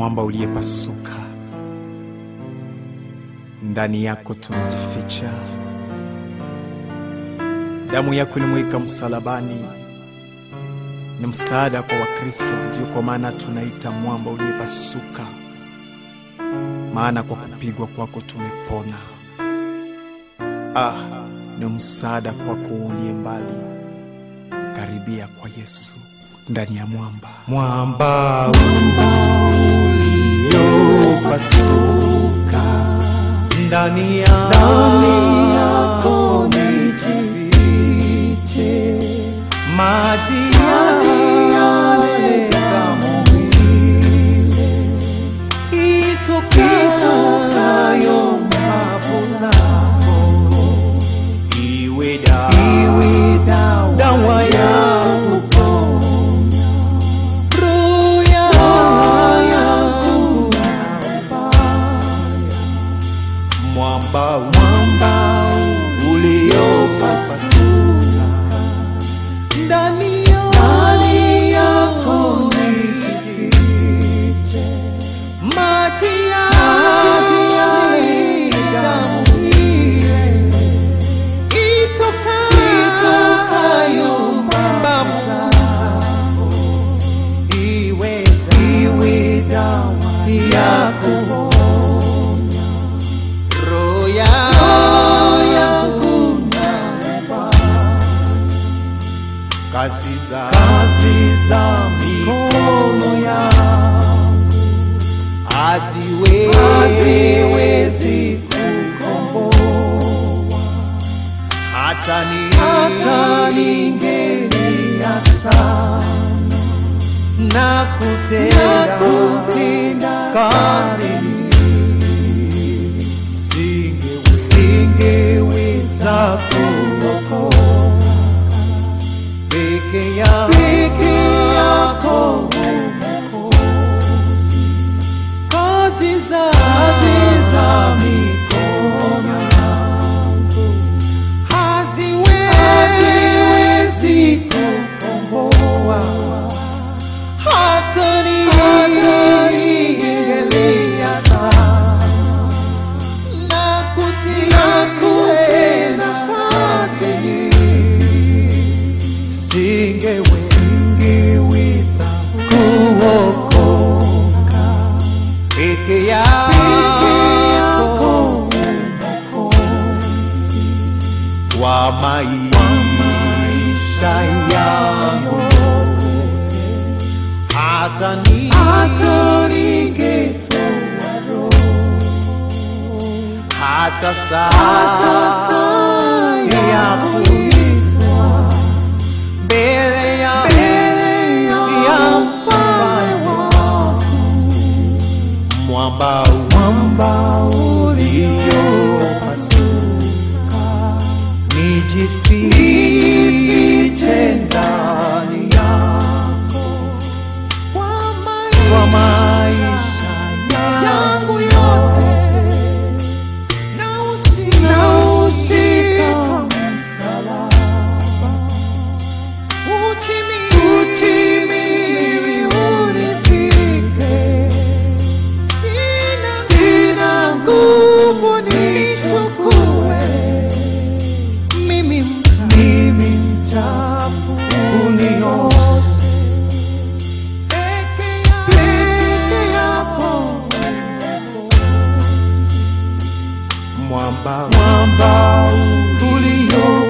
mwamba uliyepasuka, ndani yako tunajificha. Damu yako ilimwika msalabani, ni msaada kwa Wakristo. Ndio kwa maana tunaita mwamba uliyepasuka, maana kwa kupigwa kwako tumepona. Ah, ni msaada kwako uliye mbali, karibia kwa Yesu ndani ya mwamba. Mwamba 단이야. 단이야 꺼내지 빛이 맞이야 내가 몸이 이토끼 mwamba mwamba uliopasuka ndani kazi za kazi za mikono yangu. Haziwezi kukomboa. Hata ni hata ningelia sana na kutenda, kutenda mía. Wa maisha yangu. Hata ni hata ningetoa roho hata saa ya kuitwa. Mbele ya ya mfalme wako mwamba mwamba uliopasuka difícil. Wamba, wamba, uliyo